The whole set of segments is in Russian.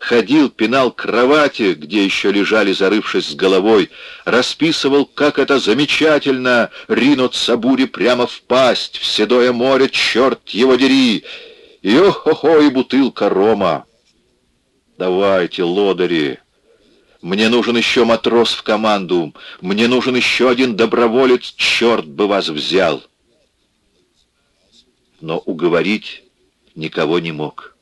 ходил, пинал кровати, где еще лежали, зарывшись с головой, расписывал, как это замечательно ринуться буре прямо в пасть, в седое море, черт его дери, и о-хо-хо, и бутылка рома. Давайте, лодыри, мне нужен еще матрос в команду, мне нужен еще один доброволец, черт бы вас взял. Но уговорить никого не мог.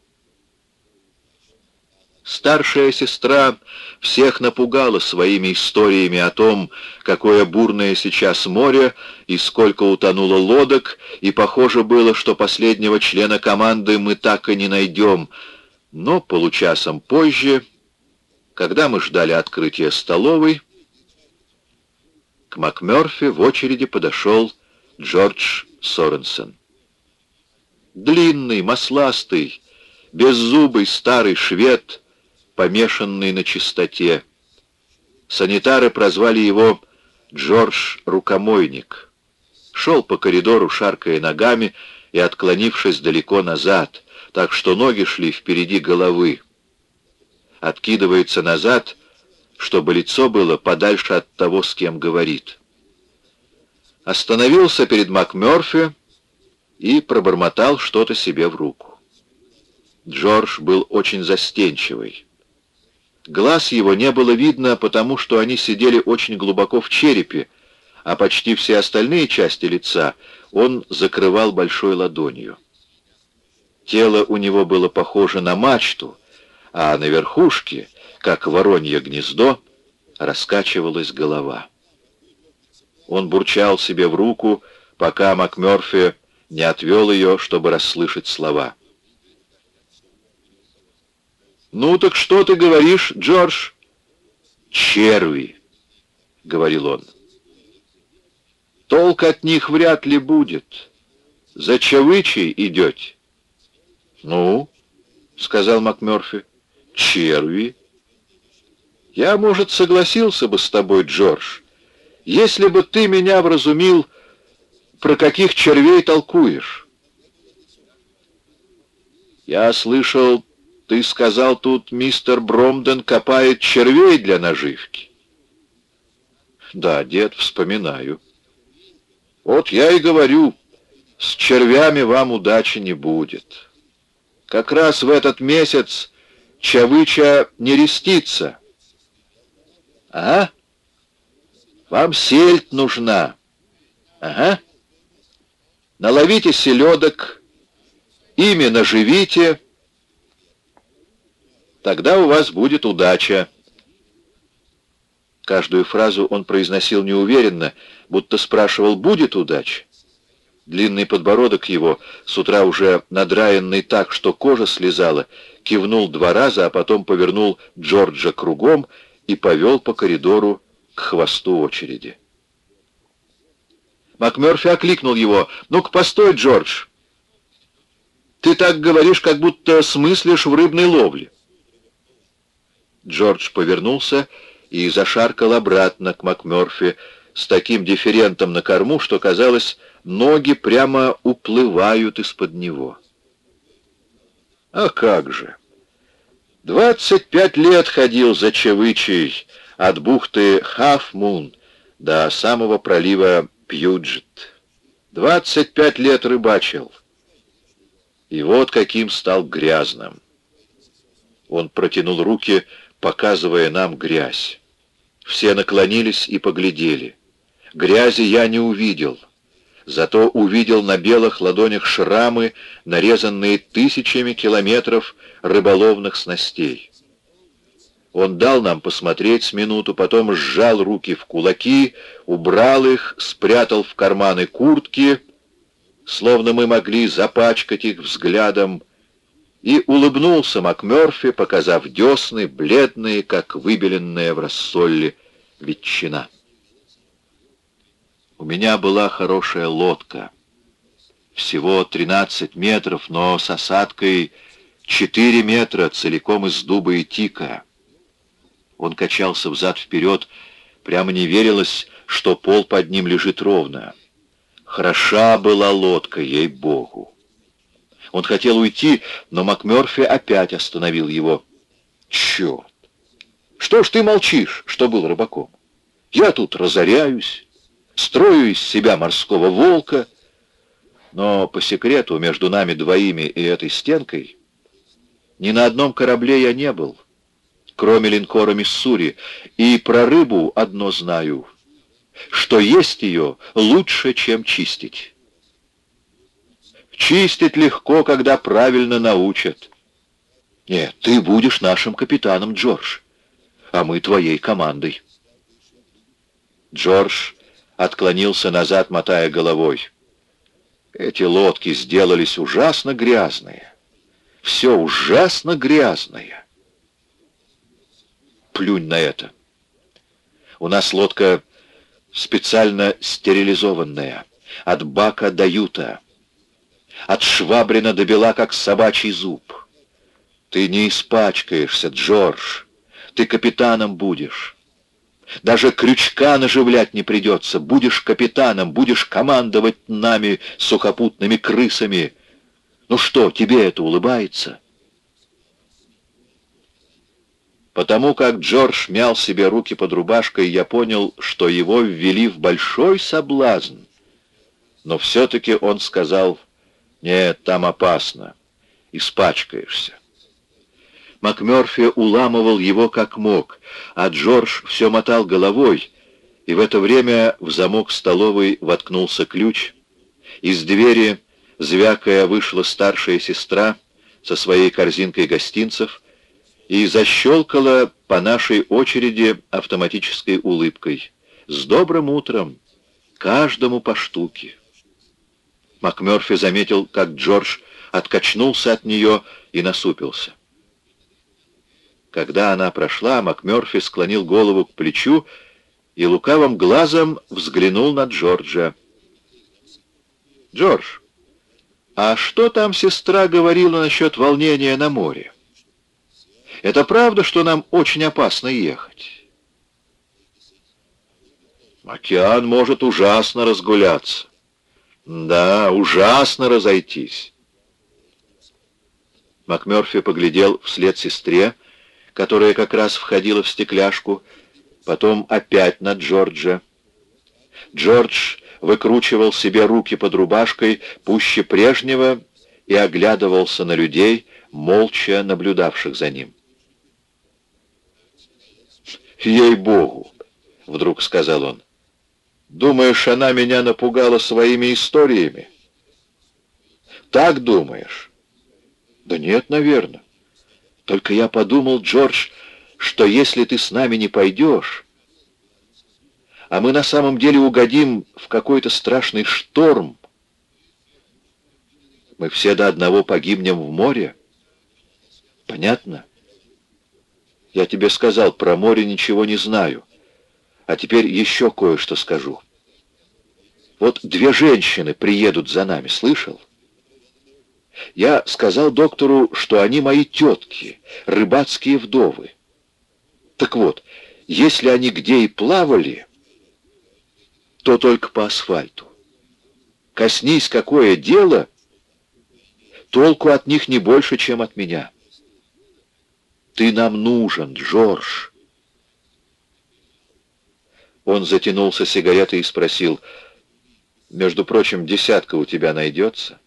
Старшая сестра всех напугала своими историями о том, какое бурное сейчас море и сколько утонуло лодок, и похоже было, что последнего члена команды мы так и не найдем. Но получасом позже, когда мы ждали открытия столовой, к МакМёрфи в очереди подошел Джордж Соренсон. Длинный, масластый, беззубый старый швед — помешанный на чистоте. Санитары прозвали его Джордж Рукомойник. Шел по коридору, шаркая ногами и отклонившись далеко назад, так что ноги шли впереди головы. Откидывается назад, чтобы лицо было подальше от того, с кем говорит. Остановился перед МакМёрфи и пробормотал что-то себе в руку. Джордж был очень застенчивый. Глаз его не было видно, потому что они сидели очень глубоко в черепе, а почти все остальные части лица он закрывал большой ладонью. Тело у него было похоже на мачту, а на верхушке, как воронье гнездо, раскачивалась голова. Он бурчал себе в руку, пока МакМёрфи не отвел ее, чтобы расслышать слова. «Ну так что ты говоришь, Джордж?» «Черви», — говорил он. «Толк от них вряд ли будет. За чавычей идете?» «Ну?» — сказал МакМёрфи. «Черви». «Я, может, согласился бы с тобой, Джордж, если бы ты меня вразумил, про каких червей толкуешь». «Я слышал, ты сказал, тут мистер Бромден копает червей для наживки. Да, дед, вспоминаю. Вот я и говорю, с червями вам удачи не будет. Как раз в этот месяц чавыча не рестится. Ага. Вам сельдь нужна. Ага. Наловите селедок, ими наживите, Тогда у вас будет удача». Каждую фразу он произносил неуверенно, будто спрашивал, будет удача. Длинный подбородок его, с утра уже надраенный так, что кожа слезала, кивнул два раза, а потом повернул Джорджа кругом и повел по коридору к хвосту очереди. МакМёрфи окликнул его. «Ну-ка, постой, Джордж! Ты так говоришь, как будто смыслишь в рыбной ловле». Джордж повернулся и зашаркал обратно к МакМёрфи с таким дифферентом на корму, что, казалось, ноги прямо уплывают из-под него. А как же! Двадцать пять лет ходил за Чевычей от бухты Хафмун до самого пролива Пьюджет. Двадцать пять лет рыбачил. И вот каким стал грязным. Он протянул руки показывая нам грязь. Все наклонились и поглядели. Грязи я не увидел, зато увидел на белых ладонях шрамы, нарезанные тысячами километров рыболовных снастей. Он дал нам посмотреть с минуту, потом сжал руки в кулаки, убрал их, спрятал в карманы куртки, словно мы могли запачкать их взглядом, и улыбнулся МакМёрфи, показав десны, бледные, как выбеленная в рассоле ветчина. У меня была хорошая лодка. Всего 13 метров, но с осадкой 4 метра, целиком из дуба и тика. Он качался взад-вперед, прямо не верилось, что пол под ним лежит ровно. Хороша была лодка, ей-богу. Он хотел уйти, но МакМёрфи опять остановил его. Черт! Что ж ты молчишь, что был рыбаком? Я тут разоряюсь, строю из себя морского волка, но по секрету между нами двоими и этой стенкой ни на одном корабле я не был, кроме линкора «Миссури», и про рыбу одно знаю, что есть ее лучше, чем чистить. Чистить легко, когда правильно научат. Нет, ты будешь нашим капитаном, Джордж, а мы твоей командой. Джордж отклонился назад, мотая головой. Эти лодки сделались ужасно грязные. Все ужасно грязное. Плюнь на это. У нас лодка специально стерилизованная, от бака до юта, от швабрина до бела, как собачий зуб. Ты не испачкаешься, Джордж, ты капитаном будешь. Даже крючка наживлять не придется. Будешь капитаном, будешь командовать нами, сухопутными крысами. Ну что, тебе это улыбается?» Потому как Джордж мял себе руки под рубашкой, я понял, что его ввели в большой соблазн. Но все-таки он сказал, «Нет, там опасно, испачкаешься». МакМёрфи уламывал его как мог, а Джордж все мотал головой, и в это время в замок столовой воткнулся ключ. Из двери, звякая, вышла старшая сестра со своей корзинкой гостинцев и защелкала по нашей очереди автоматической улыбкой. «С добрым утром! Каждому по штуке!» МакМёрфи заметил, как Джордж откачнулся от нее и насупился. Когда она прошла, МакМёрфи склонил голову к плечу и лукавым глазом взглянул на Джорджа. «Джордж, а что там сестра говорила насчет волнения на море? Это правда, что нам очень опасно ехать?» «Океан может ужасно разгуляться. Да, ужасно разойтись». МакМёрфи поглядел вслед сестре, которая как раз входила в стекляшку, потом опять на Джорджа. Джордж выкручивал себе руки под рубашкой пуще прежнего и оглядывался на людей, молча наблюдавших за ним. «Ей-богу!» — вдруг сказал он. «Думаешь, она меня напугала своими историями?» «Так думаешь?» «Да нет, наверное. Только я подумал, Джордж, что если ты с нами не пойдешь, а мы на самом деле угодим в какой-то страшный шторм, мы все до одного погибнем в море. Понятно? Я тебе сказал, про море ничего не знаю. А теперь еще кое-что скажу. Вот две женщины приедут за нами, слышал? Я сказал доктору, что они мои тетки, рыбацкие вдовы. Так вот, если они где и плавали, то только по асфальту. Коснись какое дело, толку от них не больше, чем от меня. Ты нам нужен, Джордж. Он затянулся сигаретой и спросил, «Между прочим, десятка у тебя найдется?»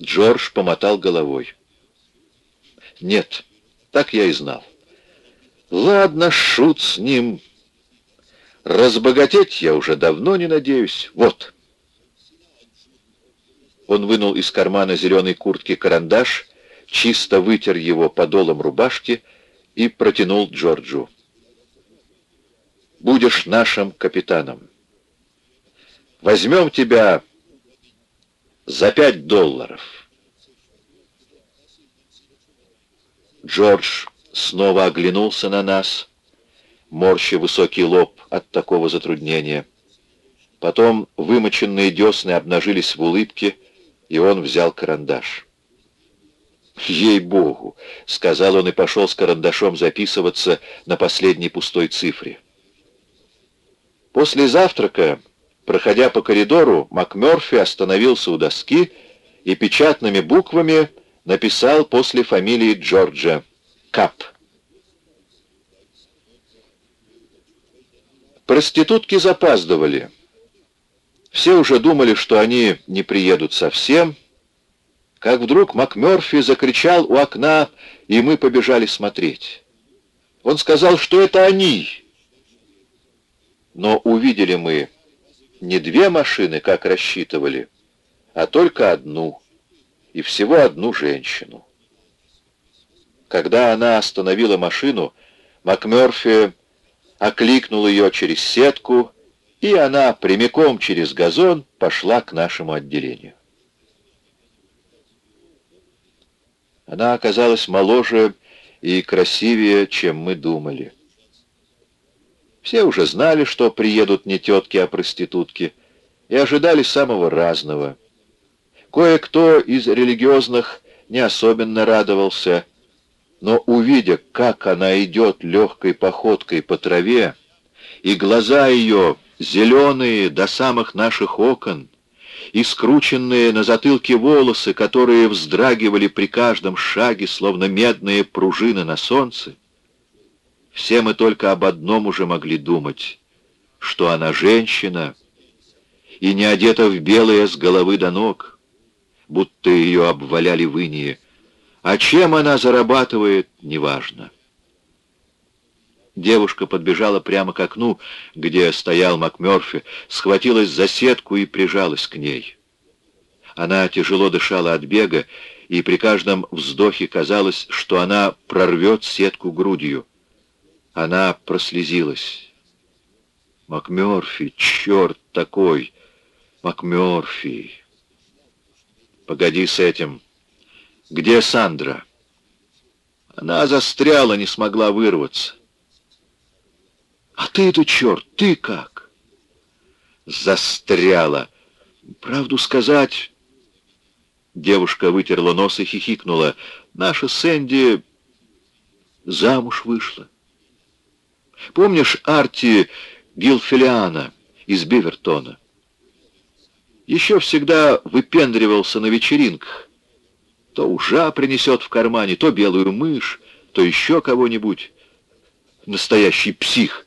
Джордж помотал головой. «Нет, так я и знал. Ладно, шут с ним. Разбогатеть я уже давно не надеюсь. Вот». Он вынул из кармана зеленой куртки карандаш, чисто вытер его подолом рубашки и протянул Джорджу. «Будешь нашим капитаном. Возьмем тебя за пять долларов. Джордж снова оглянулся на нас, морща высокий лоб от такого затруднения. Потом вымоченные десны обнажились в улыбке, и он взял карандаш. «Ей-богу!» — сказал он и пошел с карандашом записываться на последней пустой цифре. После завтрака Проходя по коридору, МакМёрфи остановился у доски и печатными буквами написал после фамилии Джорджа Кап. Проститутки запаздывали. Все уже думали, что они не приедут совсем, как вдруг МакМёрфи закричал у окна, и мы побежали смотреть. Он сказал, что это они. Но увидели мы не две машины, как рассчитывали, а только одну, и всего одну женщину. Когда она остановила машину, МакМёрфи окликнул ее через сетку, и она прямиком через газон пошла к нашему отделению. Она оказалась моложе и красивее, чем мы думали. Все уже знали, что приедут не тетки, а проститутки, и ожидали самого разного. Кое-кто из религиозных не особенно радовался, но увидя, как она идет легкой походкой по траве, и глаза ее зеленые до самых наших окон, и скрученные на затылке волосы, которые вздрагивали при каждом шаге, словно медные пружины на солнце, все мы только об одном уже могли думать, что она женщина и не одета в белое с головы до ног, будто ее обваляли в инее, а чем она зарабатывает, неважно. Девушка подбежала прямо к окну, где стоял МакМёрфи, схватилась за сетку и прижалась к ней. Она тяжело дышала от бега, и при каждом вздохе казалось, что она прорвет сетку грудью. Она прослезилась. «МакМёрфи, черт такой! МакМёрфи!» «Погоди с этим. Где Сандра?» Она застряла, не смогла вырваться. А ты-то, черт, ты как? Застряла. Правду сказать... Девушка вытерла нос и хихикнула. Наша Сэнди замуж вышла. Помнишь Арти Гилфилиана из Бивертона? Еще всегда выпендривался на вечеринках. То ужа принесет в кармане, то белую мышь, то еще кого-нибудь. Настоящий псих.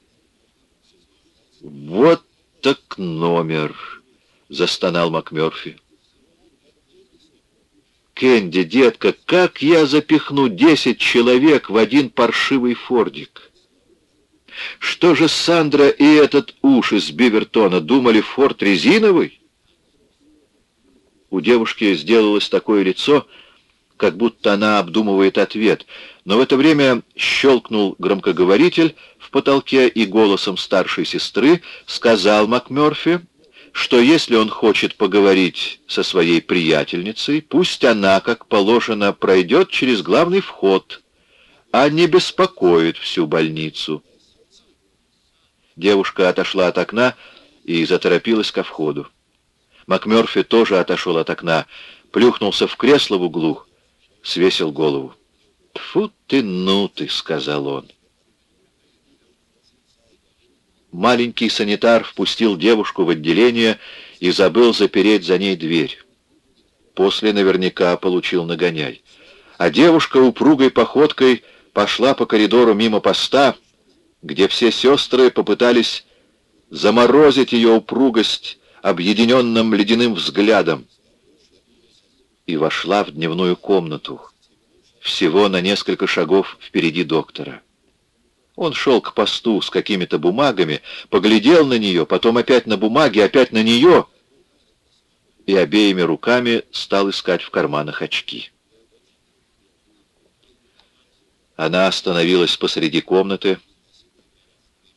«Вот так номер!» — застонал МакМёрфи. «Кэнди, детка, как я запихну десять человек в один паршивый фордик?» Что же Сандра и этот уж из Бивертона думали, форт резиновый? У девушки сделалось такое лицо, как будто она обдумывает ответ, но в это время щелкнул громкоговоритель, потолке и голосом старшей сестры сказал МакМёрфи, что если он хочет поговорить со своей приятельницей, пусть она, как положено, пройдет через главный вход, а не беспокоит всю больницу. Девушка отошла от окна и заторопилась ко входу. МакМёрфи тоже отошел от окна, плюхнулся в кресло в углу, свесил голову. «Тьфу ты, ну ты!» — сказал он. Маленький санитар впустил девушку в отделение и забыл запереть за ней дверь. После наверняка получил нагоняй. А девушка упругой походкой пошла по коридору мимо поста, где все сестры попытались заморозить ее упругость объединенным ледяным взглядом, и вошла в дневную комнату, всего на несколько шагов впереди доктора. Он шел к посту с какими-то бумагами, поглядел на нее, потом опять на бумаги, опять на нее и обеими руками стал искать в карманах очки. Она остановилась посреди комнаты.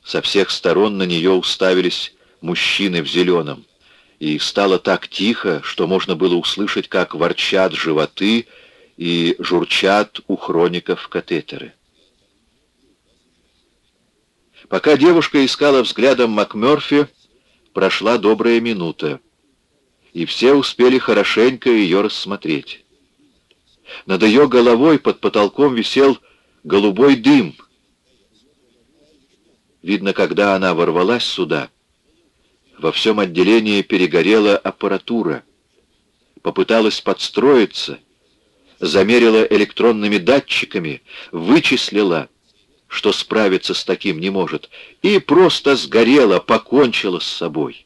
Со всех сторон на нее уставились мужчины в зеленом. И стало так тихо, что можно было услышать, как ворчат животы и журчат у хроников катетеры. Пока девушка искала взглядом МакМёрфи, прошла добрая минута, и все успели хорошенько ее рассмотреть. Над ее головой под потолком висел голубой дым. Видно, когда она ворвалась сюда, во всем отделении перегорела аппаратура. Попыталась подстроиться, замерила электронными датчиками, вычислила, что справиться с таким не может, и просто сгорела, покончила с собой.